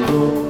you.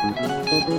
Música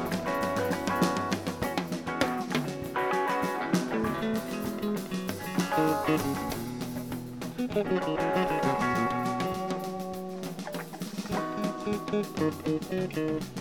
Thank you.